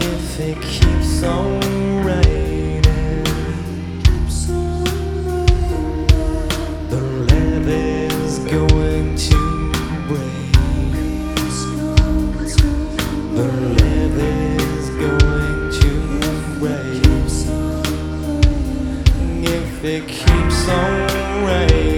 If it keeps on raining, the going to break. The going to break. If it keeps on raining.